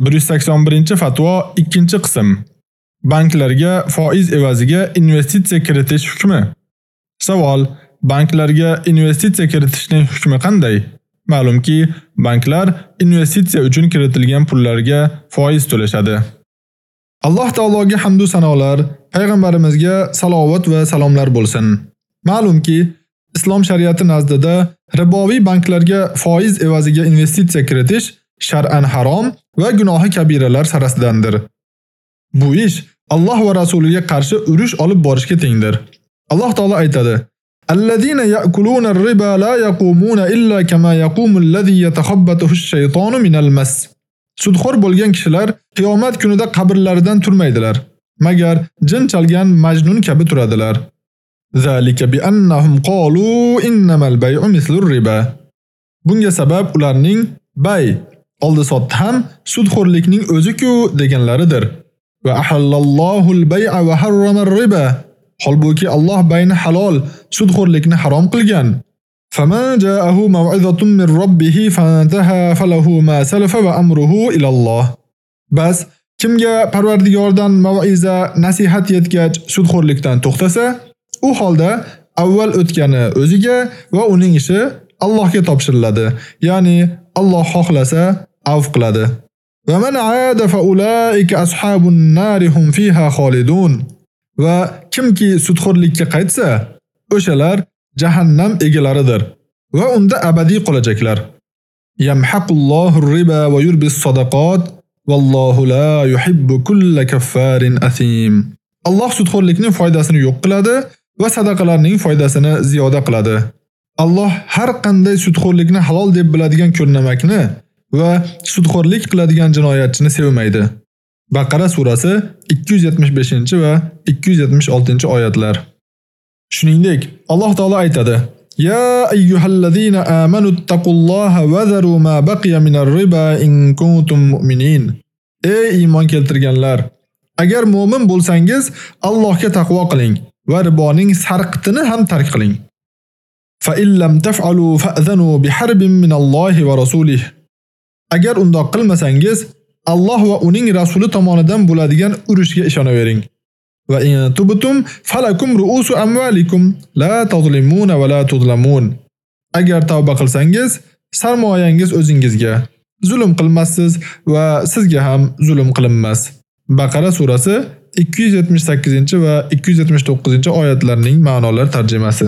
181-fatvo 2-qism. Banklarga foiz evaziga investitsiya kiritish hukmi. Savol: Banklarga investitsiya kiritishning hukmi qanday? Ma'lumki, banklar investitsiya uchun kiritilgan pullarga foiz to'lashadi. Alloh taologa hamd va sanolar, payg'ambarimizga salovat va salomlar bo'lsin. Ma'lumki, islom shariati nazdida riboviy banklarga foiz evaziga investitsiya kiritish shar'an harom va gunohi kabiralar sarasidandir. Bu ish Alloh va rasuliga qarshi urush olib borishga tengdir. Alloh taolo aytadi: "Allazina ya'kuluna ar-riba la yaqumuna illa kama yaqumu allazi yatakhabbathu ash-shaytonu minal mas." Sudxo'r bo'lgan kishilar qiyomat kunida qabrlaridan turmaydilar, magar jin chalgan majnun kabi turadilar. Zalika bi annahum qalu innamal bay'u mislu riba. Bunga sabab ularning bay oldi sotdi ham sudxo'rlikning o'zi-ku deganlaridir. Va ahallallohu al-bay'a va harrama ar-riba. Holbuki Alloh bayni halol, sudxo'rlikni harom qilgan. فمن جاءه موعظة من ربه فانتهى فله ما سلف وأمره إلى الله Bas kimga Parvardigordan mau'iza, nasihat yetgach sudxo'rlikdan to'xtasa, u holda avval o'tgani o'ziga va uning ishi Allohga topshiriladi. Ya'ni Alloh xohlasa avf qiladi. Va man aada fa ulaika ashabun nar hum fiha xolidun. Va kimki sudxo'rlikka qaytsa, o'shalar jahannam egalaridir va unda abadiy qolajaklar. Yamhaqullohu riba va yurbis sadaqat vallohu la yuhibbu kulla kaffarin asim. Alloh sudxo'rlikning foydasini yo'q qiladi va sadaqalarning foydasini ziyoda qiladi. Alloh har qanday sudxo'rlikni halol deb biladigan ko'rnamakni va sudxo'rlik qiladigan jinoyatchini sevmaydi. Baqara surasi 275 va 276 oyatlar. Shuningdek, Alloh taolo aytadi: Ya ayyuhallazina amanu taqulloha va zaru ma baqiya minar riba in kuntum mu'minin. Ey iymon keltirganlar, agar mu'min bo'lsangiz, Allohga taqvo qiling va riboning sarqitini ham tark qiling. Fa illam taf'alu fa'zanu biharbin minallohi va rasulih. Agar undoq qilmasangiz, Alloh va uning rasuli tomonidan bo'ladigan urushga ishonavering. Va in tubtum falakum ru'usu amwalikum la tazlimuna va la tuzlamun. Agar tavba qilsangiz, sarmoyangiz o'zingizga zulm qilmassiz va sizga ham zulm qilinmas. Baqara surasi 278 va 279 oyatlarning ma'nolari tarjimasi.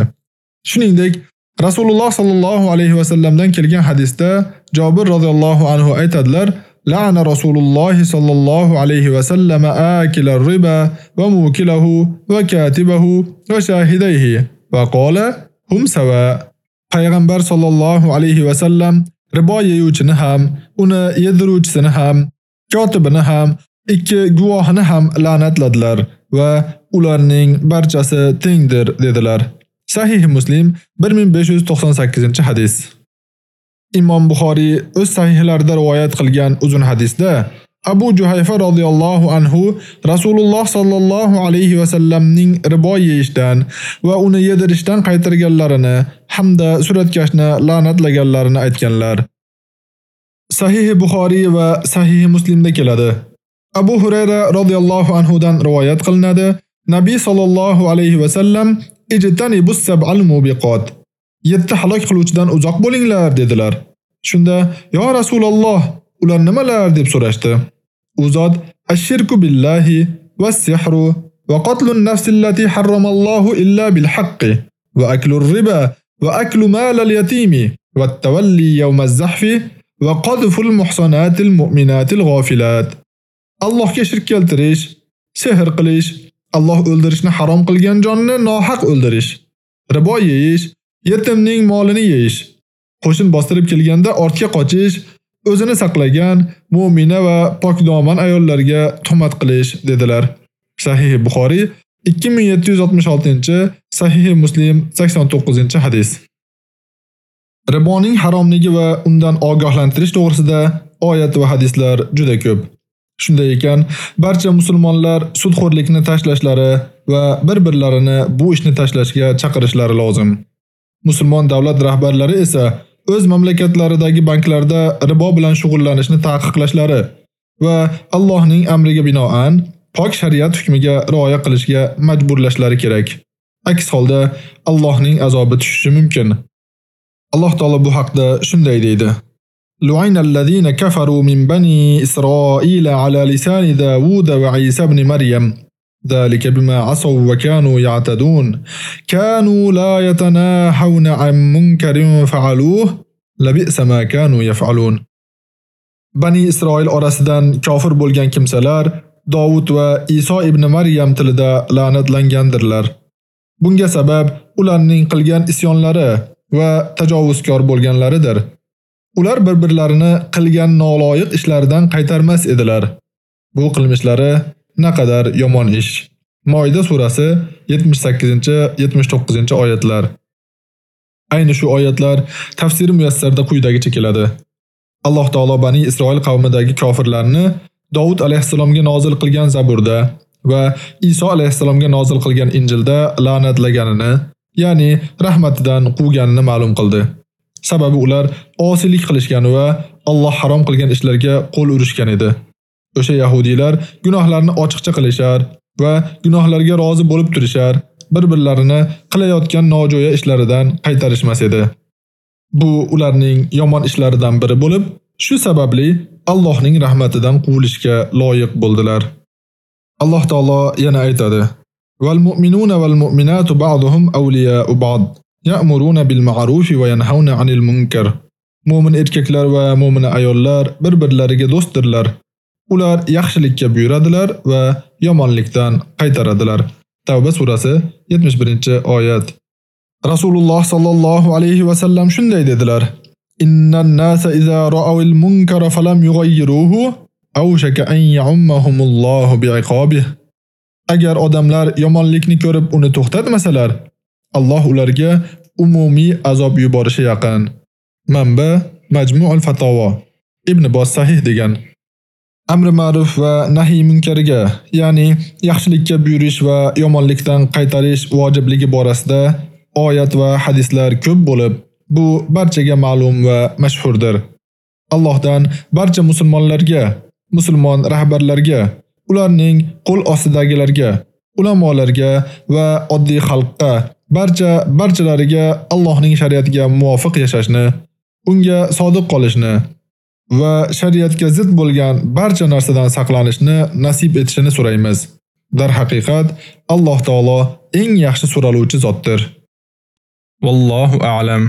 Shuningdek, Rasululloh sallallohu alayhi va sallamdan kelgan hadisda Cabir radhiyallohu anhu aytadilar: La'na Rasululloh sallallohu alayhi va sallam akila riba va mukilahu va katibahu va shahidayhi va qala hum sawa. Payg'ambar sallallohu alayhi va sallam ribo yeyucini ham, uni yediruvchisini ham, katibini ham, ikki guvohini ham la'natladilar va ularning barchasi tengdir dedilar. Sahih Muslim 1598-hadis. Imom Buxoriy o'z sahihlarida rivoyat qilgan uzun hadisda Abu Juhayfa radhiyallohu anhu Rasululloh sallallohu alayhi va sallamning ribo yeyishdan va uni yedirishdan qaytarganlarini hamda suratkashni la'natlaganlarini aytganlar. Sahih Buxoriy va Sahih Muslimda keladi. Abu Hurayra radhiyallohu anhu dan rivoyat qilinadi. Nabiy sallallohu alayhi va sallam ijtanibus sab'al mubiqat yetti halok qiluvchidan uzoq bo'linglar dedilar. Shunda, "Yo Rasululloh, ular nimalar?" deb so'rashdi. U zot "Ash-shirku billahi was-sihru va qatlun nafsi allati harramallohu illa bil haqqi va aklur riba va aklu mal al-yatimi va tawalli yawm az-zahfi va qadful muhsanatil mu'minatil g'ofilat." Allohga shirk keltirish, sehr qilish, Alloh o'ldirishni harom qilgan jonni nohaq o'ldirish, ribo yeyish yetimning molini yeyish, qo'shin bostirib kelganda ortga qochish, o'zini saqlagan mu'mina va pokdomon ayollarga tuhmat qilish dedilar. Sahih Buxoriy 2766, Sahih Muslim 89-hadis. Riboning haromligi va undan ogohlantirish to'g'risida oyat va hadislar juda ko'p. Shunday ekan, barcha musulmonlar sudxo'rlikni tashlashlari va bir-birlarini bu ishni tashlashga chaqirishlari lozim. Musulmon davlat rahbarlari esa o'z mamlakatlaridagi banklarda ribo bilan shug'ullanishni taqiqlashlari va Allohning amriga binoan pok shariat hukmiga rioya qilishga majburlashlari kerak. Aks holda Allohning azobi tushishi mumkin. Alloh taolo bu haqda shunday deydi: لعن الذين كفروا من بني إسرائيل على لسان داود وعيسى بن مريم ذلك بما عصوا وكانوا يعتدون كانوا لا يتناحون عن منكر فعلوه لبئس ما كانوا يفعلون Bani Isroil orasidan kofir bo'lgan kimsalar Davud va Iso ibn Maryam tilida la'natlangandirlar. Bunga sabab ularning qilgan isyonlari va tajovuzkor bo'lganlaridir. Ular bir-birlarini qilgan noloyiq ishlaridan qaytarmas edilar. Bu qilmishlari naqadar yomon ish. Moida surasi 78-79-oyatlar. Ayni shu oyatlar tafsir muyassarda quyidagicha keladi. Alloh taolo Bani Isroil qavmidagi kofirlarni Davud alayhisalomga nozil qilgan Zaburda va Iso alayhisalomga nozil qilgan Injilda la'natlaganini, ya'ni rahmatidan quvganini ma'lum qildi. Sababi ular osilik qilishgan va Alloh harom qilgan ishlarga qo'l urishgan edi. O'sha yahudiylar gunohlarni ochiqcha qilishar va gunohlarga rozi bo'lib turishar, bir-birlarini qilayotgan nojo'ya ishlaridan qaytarishmas edi. Bu ularning yomon ishlaridan biri bo'lib, shu sababli Allohning rahmatidan quvilishga loyiq bo'ldilar. Alloh taolo yana aytadi: "Val mu'minuna val mu'minatu ba'duhum awliya'u ba'd." Ya'muruna bil ma'ruf va yanhauna 'anil munkar. Mo'min erkaklar va mo'mina ayollar bir-birlariga do'stdirlar. Ular yaxshilikka buyuradilar va yomonlikdan qaytaradilar. Tavba surasi 71-oyat. Rasululloh sallallohu alayhi va sallam shunday dedilar: Innan nasa idza ra'awil munkara falam yughayyiruhu aw shaka an ya'ummahumullohu bi'iqabih. Agar odamlar yomonlikni ko'rib uni to'xtatmasalar, Alloh ularga umumiy azob yuborishi yaqin. Manba Majmu'ul Fatawa. Ibn Bos sahih degan. Amri ma'ruf va nahiy munkariga, ya'ni yaxshilikka buyurish va yomonlikdan qaytarish vojibligi borasida oyat va hadislar ko'p bo'lib, bu barchaga ma'lum va mashhurdir. Allohdan barcha musulmonlarga, musulmon rahbarlarga, ularning qo'l ostidagilarga, ulamolarga va oddiy xalqqa barcha barchalariga Allohning shariatiga muvofiq yashashni, unga sodiq qolishni va shariatga zid bo'lgan barcha narsadan saqlanishni nasib etishini so'raymiz. Dar haqiqat Alloh taolo eng yaxshi so'raluvchi zotdir. Vallohu a'lam.